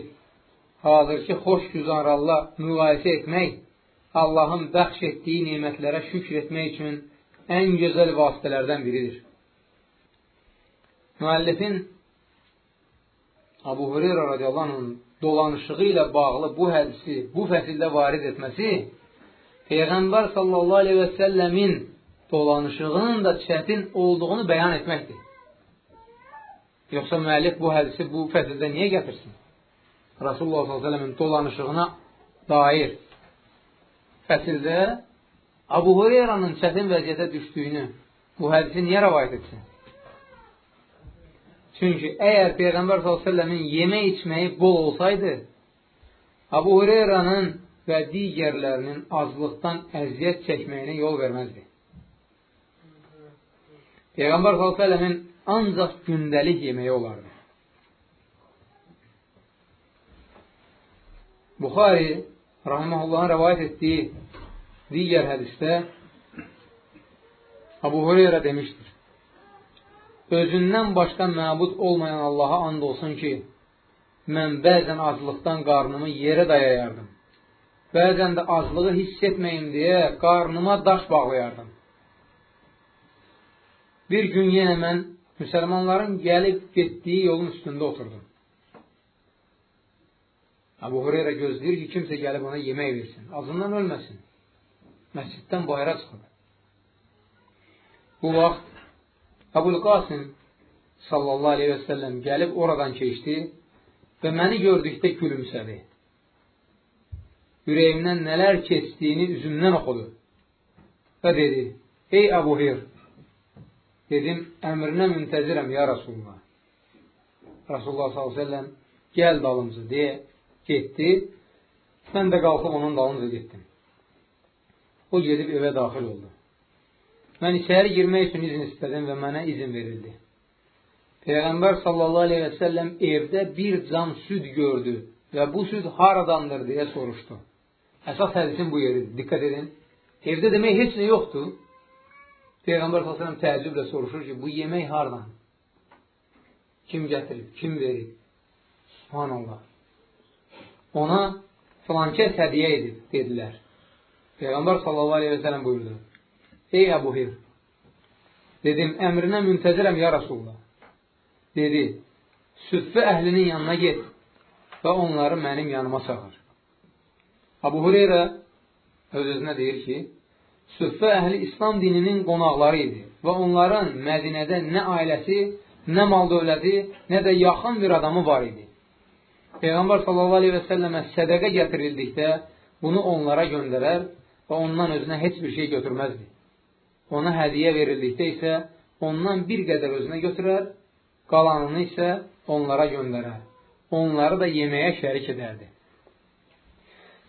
hazırki xoş güzaralla müqayisə etmək, Allahın bəxş etdiyi nemətlərə şükr etmək üçün ən gözəl vasitələrdən biridir. Müəllifin Abu Hureyra radiyallahu anh dolanışığı ilə bağlı bu hədisi bu fəsildə varid etməsi Peyğəmbər sallallahu aleyhi və səlləmin dolanışığının da çətin olduğunu bəyan etməkdir. Yoxsa müəllif bu hədisi bu fəsildə niyə gətirsin? Rasulullah s.ə.v-in dolanışığına dair fəsildə Abu Hureyranın çətin vəziyyətə düşdüyünü bu hədisi niyə rəvayət etsin? Çünki əgər Peyğəmbər s.ə.v-in yemək içməyi bol olsaydı, Abu Hureyranın və digərlərinin azlıqdan əziyyət çəkməyinə yol verməzdi. Peyğəmbər s.ə.v-in ancaq gündəlik yeməyi olardı. Buxari rahiməhullahın rəvayət etdiyi digər hədisdə Abu Hureyra demişdir. Özündən başqa məbud olmayan Allaha and olsun ki, mən bəzən aclıqdan qarnımı yerə dayayardım. Bəzən də aclığı hiss etməyim deyə qarnıma daş bağlayardım. Bir gün yenə mən müsəlmanların gəlib getdiyi yolun üstündə oturdum. Əbu Hureyra gözləyir ki, kimsə gəlib ona yemək versin. Azından ölməsin. Məsciddən bayra çıxır. Bu vaxt Əbul Qasim sallallahu aleyhi və səlləm gəlib oradan keçdi və məni gördükdə gülümsədi. Ürəyimdən nələr keçdiyini üzümdən oxudu və dedi, Ey Əbu Heyr, Dedim, əmrinə müntəzirəm, ya Rasulullah. Rasulullah s.ə.v gəl dalımızı deyə getdi. Mən də qalxıb onun dalımızı getdim. O gedib evə daxil oldu. Mən içəri girmək üçün izin istədim və mənə izin verildi. Peyğəmbər sallallahu aleyhi və səlləm evdə bir cam süd gördü və bu süd haradandır deyə soruşdu. Əsas hədisin bu yeridir. Diqqət edin. Evdə demək heç nə yoxdur. Peyğəmbər səlləm təəccüblə soruşur ki, bu yemək haradan? Kim gətirib? Kim verib? Subhanallah. Ona filankəs hədiyə edib, dedilər. Peyğəmbər sələm buyurdu. Ey Əbu Hir, dedim, əmrinə müntəzirəm ya Rasulullah. Dedi, süffə əhlinin yanına get və onları mənim yanıma çağır. Abu Hureyra öz-özünə deyir ki, süffə əhli İslam dininin qonaqları idi və onların Mədinədə nə ailəsi, nə mal dövləti, nə də yaxın bir adamı var idi. Peyğəmbər səlləmə sədəqə gətirildikdə bunu onlara göndərər və ondan özünə heç bir şey götürməzdi. Ona hədiyə verildikdə isə ondan bir qədər özünə götürər, qalanını isə onlara göndərər. Onları da yeməyə şərik edərdi.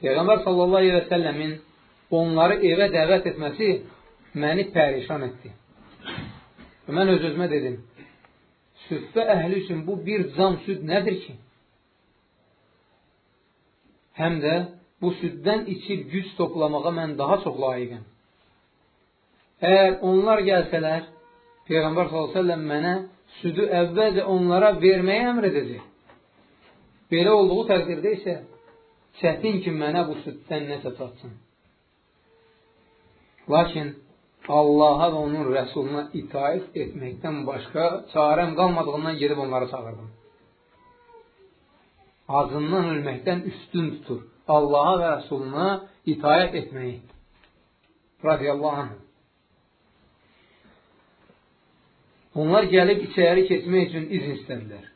Peyğəmbər sallallahu aleyhi və səlləmin onları evə dəvət etməsi məni pərişan etdi. Və mən öz-özümə dedim, süffə əhli üçün bu bir cam süd nədir ki? Həm də bu süddən içib güc toplamağa mən daha çox layiqəm. Əgər onlar gəlsələr, Peyğəmbər s.ə.v mənə südü əvvəlcə onlara verməyə əmr edəcək. Belə olduğu təqdirdə isə çətin ki, mənə bu süddən nəsə çatsın. Lakin Allaha və onun rəsuluna itaət etməkdən başqa çarəm qalmadığından gedib onları çağırdım. Azından ölməkdən üstün tutur. Allaha və rəsuluna itaət etməyi. Radiyallahu anh. Onlar gəlib içəri keçmək üçün izin istədilər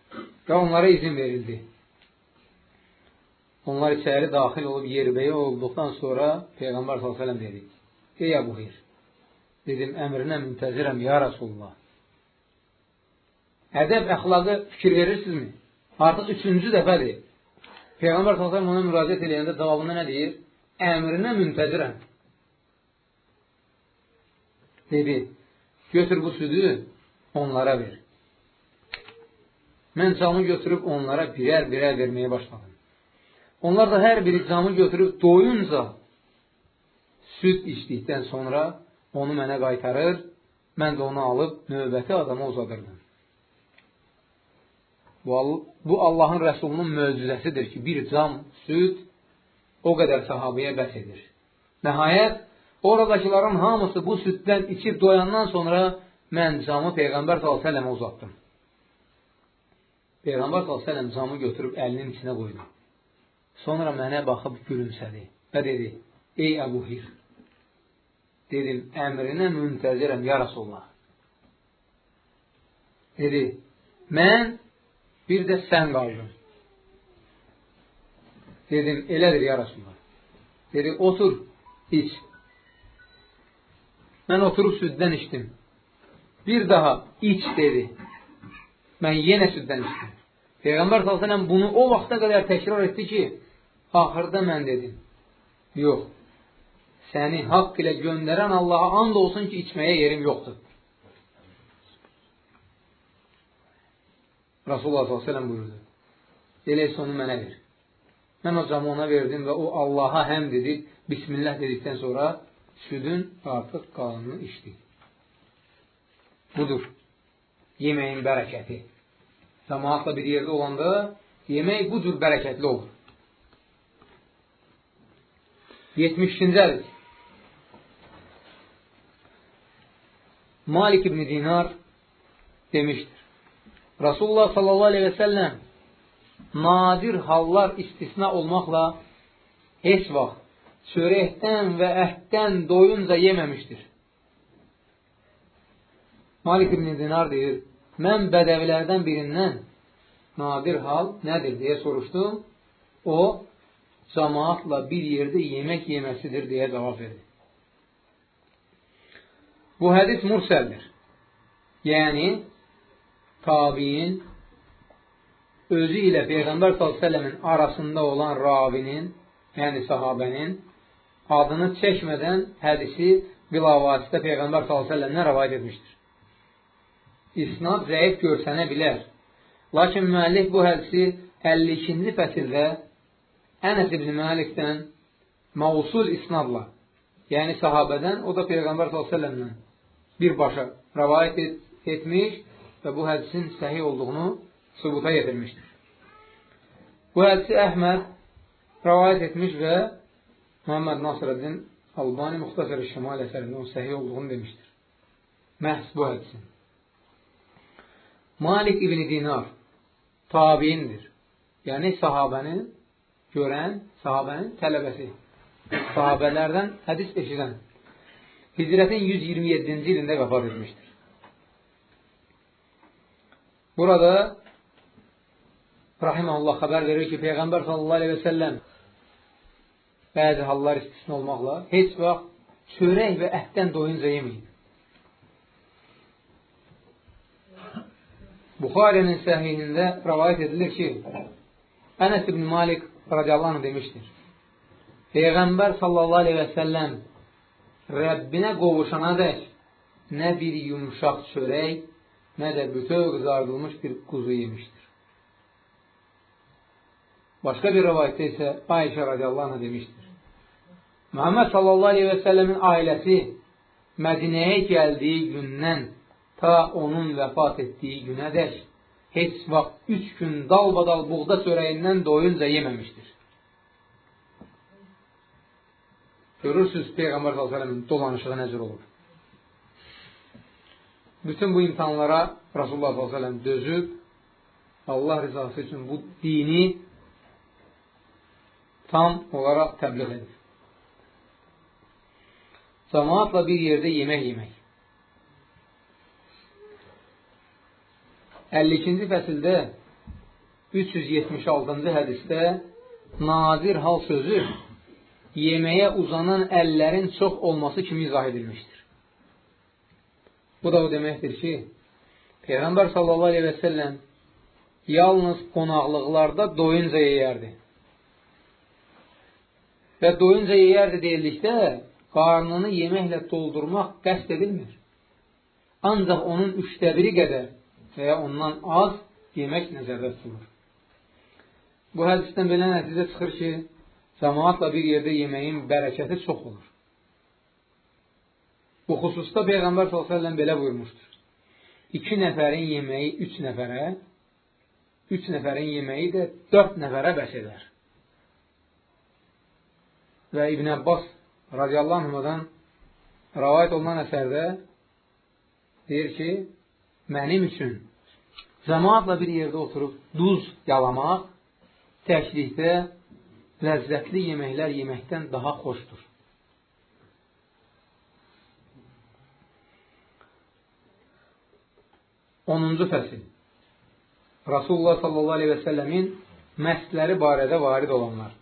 və onlara izin verildi. Onlar içəri daxil olub yerbəyi olduqdan sonra Peyğəmbər s.ə.v dedi, Ey Əbu Hir, dedim, əmrinə müntəzirəm, ya Rasulullah. Ədəb, əxlaqı fikir verirsinizmi? Artıq üçüncü dəfədir. Peyğəmbər s.ə.v ona müraciət edəndə cavabında nə deyir? Əmrinə müntəzirəm. Dedi, götür bu südü, onlara ver. Mən camı götürüb onlara birər-birər verməyə başladım. Onlar da hər biri camı götürüb doyunca süd içdikdən sonra onu mənə qaytarır, mən də onu alıb növbəti adama uzadırdım. Bu, bu Allahın Rəsulunun möcüzəsidir ki, bir cam süd o qədər sahabəyə bəs edir. Nəhayət, oradakıların hamısı bu süddən içib doyandan sonra mən camı Peyğəmbər s.ə.və uzatdım. Peyğəmbər s.ə.v camı götürüb əlinin içinə qoydu. Sonra mənə baxıb gülümsədi və dedi, ey Əbu Hir, dedim, əmrinə müntəzirəm, ya Rasulullah. Dedi, mən bir də sən qaldın. Dedim, elədir, ya Rasulullah. Dedi, otur, iç. Mən oturub süddən içdim. Bir daha iç dedi. Mən yenə süddən içdim. Peyğəmbər s.ə.v bunu o vaxta qədər təkrar etdi ki, Axırda mən dedim, yox, səni haqq ilə göndərən Allaha and olsun ki, içməyə yerim yoxdur. Rasulullah s.ə.v buyurdu, elə onu mənə ver. Mən o camı ona verdim və o Allaha həm dedi, Bismillah dedikdən sonra südün artıq qalanını içdi. Budur, yeməyin bərəkəti. Cəmaatla bir yerdə olanda yemək bu cür bərəkətli olur. 72-ci hədis. Malik ibn Dinar demişdir. Rasulullah sallallahu aleyhi və səlləm nadir hallar istisna olmaqla heç vaxt çörəkdən və əhdən doyunca yeməmişdir. Malik ibn Dinar deyir, mən bədəvilərdən birindən nadir hal nədir deyə soruşdum. O, cəmaatla bir yerdə yemək yeməsidir deyə cavab verir. Bu hədis mursəldir. Yəni, tabiin özü ilə Peyğəmbər s.ə.v-in arasında olan ravinin, yəni sahabənin adını çəkmədən hədisi bilavasitə Peyğəmbər s.ə.v-nə rəvayət etmişdir. isnad zəif görsənə bilər. Lakin müəllif bu hədisi 52-ci fəsildə Ənəs ibn Məlikdən mavsul isnadla, yəni sahabədən, o da Peyğəmbər s.ə.vələ birbaşa rəvayət et, etmiş və bu hədisin səhih olduğunu sübuta yetirmişdir. Bu hədisi Əhməd rəvayət etmiş və Muhammed Nasrəddin Albani Muxtasar-ı Şəmal əsərində onun səhih olduğunu demişdir. Məhz bu hədisin. Malik ibn Dinar tabiindir. Yəni sahabənin görən, sahabənin tələbəsi. Sahabələrdən hədis eşidən. Hicrətin 127-ci ilində vəfat etmişdir. Burada Rahiməllah xəbər verir ki, Peyğəmbər sallallahu aleyhi və səlləm bəzi hallar istisna olmaqla heç vaxt çörək və ətdən doyunca yeməyin. Buxarənin səhihində rəvayət edilir ki, Ənəs ibn Malik radiyallahu anh demişdir. Peyğəmbər sallallahu aleyhi və səlləm Rəbbinə qovuşana dək nə bir yumşaq çörək, nə də bütöv qızardılmış bir quzu yemişdir. Başqa bir rəvayətdə isə Ayşə radiyallahu anh demişdir. Muhammed sallallahu aleyhi və səlləmin ailəsi Mədinəyə gəldiyi gündən ta onun vəfat etdiyi günədək heç vaxt üç gün dalbadal buğda çörəyindən doyunca yeməmişdir. Görürsünüz Peyğəmbər s.ə.v-in dolanışığı necə olur. Bütün bu imtihanlara Rasulullah s.ə.v dözüb Allah rızası üçün bu dini tam olaraq təbliğ edir. Cəmaatla bir yerdə yemək yemək. 52-ci fəsildə 376-cı hədisdə nadir hal sözü yeməyə uzanan əllərin çox olması kimi izah edilmişdir. Bu da o deməkdir ki, Peyğəmbər sallallahu aleyhi və səlləm yalnız qonaqlıqlarda doyunca yeyərdi. Və doyunca yeyərdi deyildikdə, qarnını yeməklə doldurmaq qəst edilmir. Ancaq onun üçdə biri qədər və ya ondan az yemək nəzərdə tutulur. Bu hədisdən belə nəticə çıxır ki, cəmaatla bir yerdə yeməyin bərəkəti çox olur. Bu xüsusda Peyğəmbər s.ə.v belə buyurmuşdur. İki nəfərin yeməyi üç nəfərə, üç nəfərin yeməyi də dörd nəfərə bəs edər. Və İbn Abbas radiyallahu anhudan rəvayət olunan əsərdə deyir ki, mənim üçün cəmaatla bir yerdə oturub duz yalamaq təklikdə ləzzətli yeməklər yeməkdən daha xoşdur. Onuncu fəsil Rasulullah sallallahu aleyhi və səlləmin məstləri barədə varid olanlar.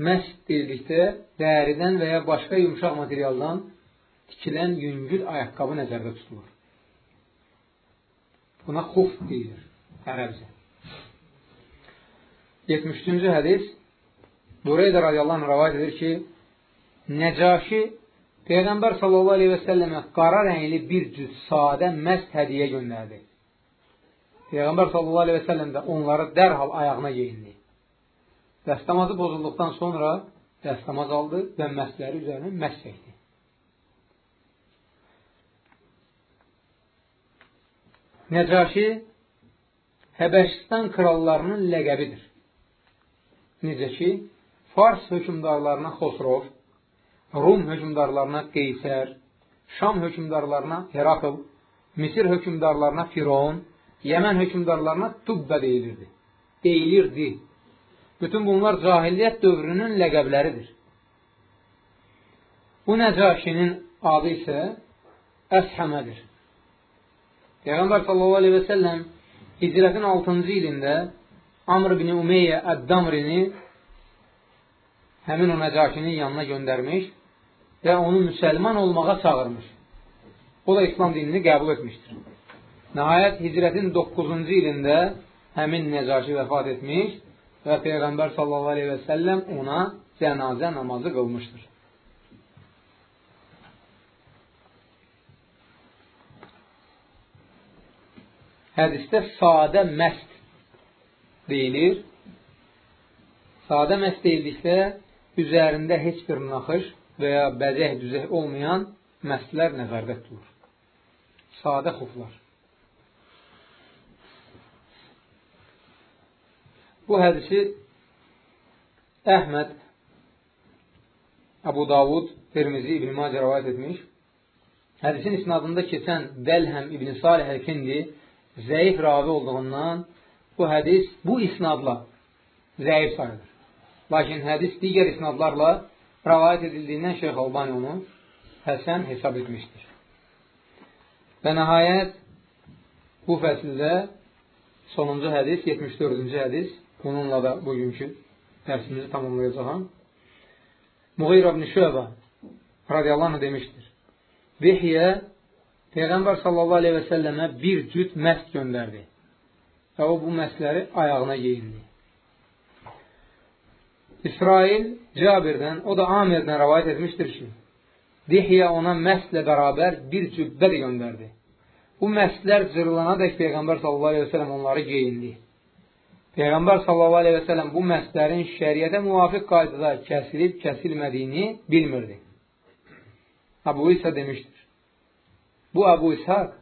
Məst dedikdə dəridən və ya başqa yumşaq materialdan tikilən yüngül ayaqqabı nəzərdə tutulur. Buna xuf deyilir ərəbcə. 73-cü hədis Bureydə radiyallahu anh rəvayət edir ki, Nəcaşi Peyğəmbər sallallahu aleyhi və səlləmə qara rəngli bir cüz sadə məst hədiyə göndərdi. Peyğəmbər sallallahu aleyhi və səlləm də onları dərhal ayağına geyindi. Dəstəmazı pozulduqdan sonra dəstəmaz aldı və məstləri üzərinə məst çəkdi. Nəcaşi Həbəşistan krallarının ləqəbidir. Necə ki, Fars hökümdarlarına Xosrov, Rum hökümdarlarına Qeysər, Şam hökümdarlarına Herakl, Misir hökümdarlarına Firon, Yəmən hökümdarlarına Tubbə deyilirdi. Deyilirdi. Bütün bunlar cahiliyyət dövrünün ləqəbləridir. Bu Nəcaşinin adı isə Əshəmədir. Peyğəmbər sallallahu aleyhi və səlləm hicrətin 6-cı ilində Amr ibn Umeyyə Əd-Damrini həmin o Nəcakinin yanına göndərmiş və onu müsəlman olmağa çağırmış. O da İslam dinini qəbul etmişdir. Nəhayət hicrətin 9-cu ilində həmin Nəcaki vəfat etmiş və Peyğəmbər sallallahu aleyhi və səlləm ona cənazə namazı qılmışdır. Hədisdə sadə məst deyilir. Sadə məst deyildikdə üzərində heç bir naxış və ya bəzək düzək olmayan məstlər nəzərdə tutulur. Sadə xuflar. Bu hədisi Əhməd, Əbu Davud, Tirmizi, İbn-i Macə rəvayət etmiş. Hədisin isnadında keçən Dəlhəm İbn-i Salih Əlkindi zəif ravi olduğundan bu hədis bu isnadla zəif sayılır. Lakin hədis digər isnadlarla rəvayət edildiyindən Şeyx Albani onu həsən hesab etmişdir. Və nəhayət bu fəsildə sonuncu hədis, 74-cü hədis, bununla da bugünkü dərsimizi tamamlayacağam. Muğir ibn Şöbə radiyallahu anh demişdir. Vihyə Peyğəmbər sallallahu aleyhi və səlləmə bir cüt məst göndərdi və o bu məstləri ayağına geyindi. İsrail Cabirdən, o da Amirdən rəvayət etmişdir ki, Dihyə ona məslə bərabər bir cübbə də göndərdi. Bu məslər cırılana dək Peyğəmbər sallallahu aleyhi və sələm onları geyindi. Peyğəmbər sallallahu aleyhi və sələm bu məslərin şəriətə müvafiq qaydada kəsilib, kəsilmədiyini bilmirdi. Əbu İsa demişdir. Bu Əbu İshaq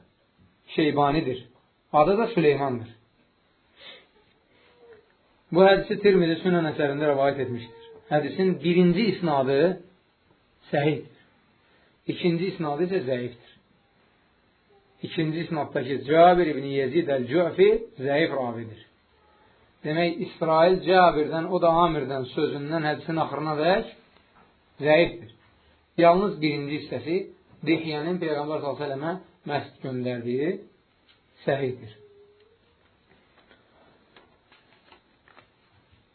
şeybanidir. Adı da Süleymandır. Bu hədisi Tirmizi Sünən əsərində rəvayət etmişdir. Hədisin birinci isnadı səhiddir. İkinci isnadı isə zəifdir. İkinci isnaddakı Cabir ibn Yezid əl-Cü'fi zəif ravidir. Demək, İsrail Cabirdən, o da Amirdən sözündən hədisin axırına dək zəifdir. Yalnız birinci hissəsi Dihyənin Peyğəmbər s.ə.və məhd göndərdiyi səhiddir.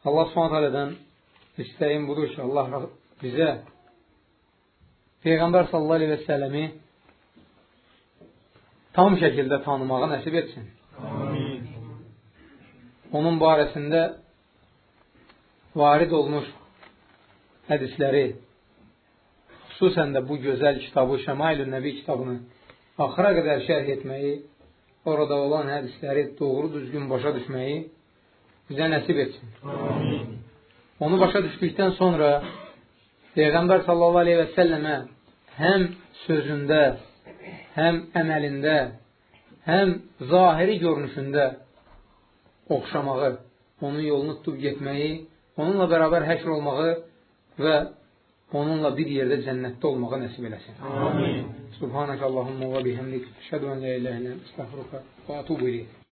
Allah s.ə.vədən istəyim budur ki, Allah bizə Peyğəmbər sələmi tam şəkildə tanımağı nəsib etsin. Amin. Onun barəsində varid olmuş hədisləri, xüsusən də bu gözəl kitabı, Şəmail-ü Nəbi kitabını axıra qədər şərh etməyi, orada olan hədisləri doğru düzgün başa düşməyi bizə nəsib etsin. Amin. Onu başa düşdükdən sonra Peyğəmbər sallallahu aleyhi və səlləmə həm sözündə, həm əməlində, həm zahiri görünüşündə oxşamağı, onun yolunu tutub getməyi, onunla bərabər həşr olmağı və onunla bir yerdə cənnətdə olmağı nəsib eləsin. Amin. Subhanəkə Allahumma və bihəmdik. Şədu ən lə ilə ilə əstəxruqa və atubu iləyik.